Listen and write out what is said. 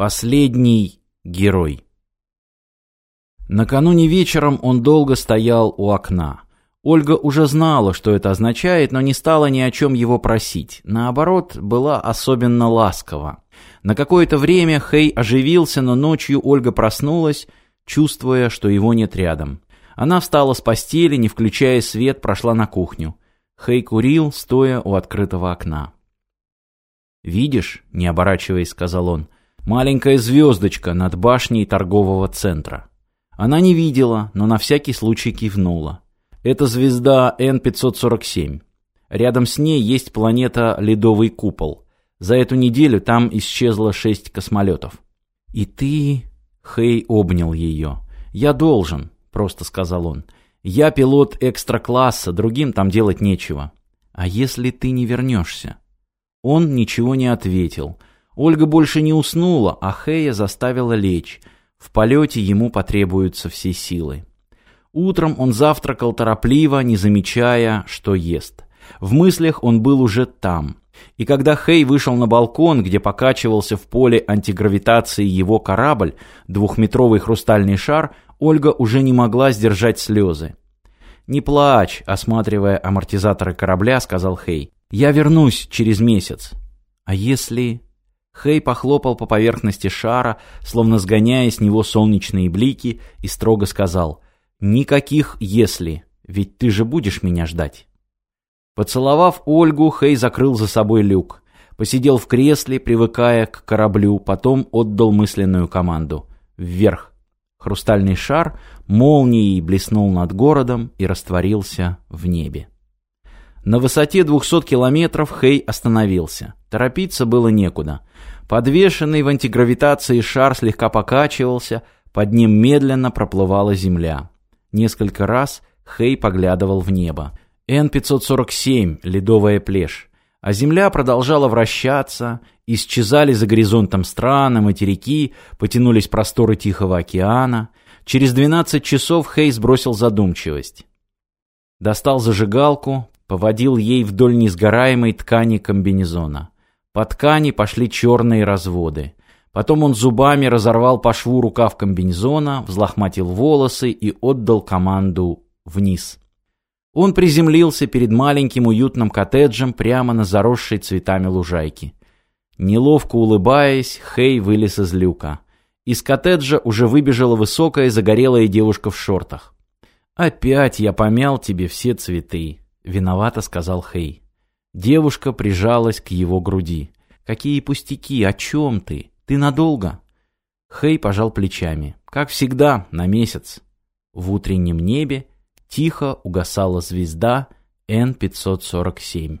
Последний герой. Накануне вечером он долго стоял у окна. Ольга уже знала, что это означает, но не стала ни о чем его просить. Наоборот, была особенно ласкова. На какое-то время Хей оживился, но ночью Ольга проснулась, чувствуя, что его нет рядом. Она встала с постели, не включая свет, прошла на кухню. Хей курил, стоя у открытого окна. «Видишь?» — не оборачиваясь, сказал он — Маленькая звездочка над башней торгового центра. Она не видела, но на всякий случай кивнула. Это звезда N547. Рядом с ней есть планета Ледовый купол. За эту неделю там исчезло шесть космолетов. «И ты...» — Хей обнял ее. «Я должен», — просто сказал он. «Я пилот экстра-класса, другим там делать нечего». «А если ты не вернешься?» Он ничего не ответил — Ольга больше не уснула, а Хэя заставила лечь. В полете ему потребуются все силы. Утром он завтракал торопливо, не замечая, что ест. В мыслях он был уже там. И когда Хей вышел на балкон, где покачивался в поле антигравитации его корабль, двухметровый хрустальный шар, Ольга уже не могла сдержать слезы. «Не плачь», — осматривая амортизаторы корабля, сказал Хей. «Я вернусь через месяц». «А если...» Хей похлопал по поверхности шара, словно сгоняя с него солнечные блики, и строго сказал «Никаких «если», ведь ты же будешь меня ждать». Поцеловав Ольгу, Хей закрыл за собой люк, посидел в кресле, привыкая к кораблю, потом отдал мысленную команду «Вверх». Хрустальный шар молнией блеснул над городом и растворился в небе. На высоте 200 километров Хей остановился. Торопиться было некуда. Подвешенный в антигравитации шар слегка покачивался, под ним медленно проплывала земля. Несколько раз Хей поглядывал в небо. Н-547, ледовая плешь. А земля продолжала вращаться, исчезали за горизонтом страны, материки, потянулись просторы Тихого океана. Через 12 часов Хей сбросил задумчивость. Достал зажигалку, поводил ей вдоль несгораемой ткани комбинезона. По ткани пошли черные разводы. Потом он зубами разорвал по шву рукав комбинезона, взлохматил волосы и отдал команду «вниз». Он приземлился перед маленьким уютным коттеджем прямо на заросшей цветами лужайке. Неловко улыбаясь, Хей вылез из люка. Из коттеджа уже выбежала высокая загорелая девушка в шортах. «Опять я помял тебе все цветы», — виновато сказал Хей. Девушка прижалась к его груди. «Какие пустяки? О чем ты? Ты надолго?» Хей пожал плечами. «Как всегда, на месяц». В утреннем небе тихо угасала звезда Н-547.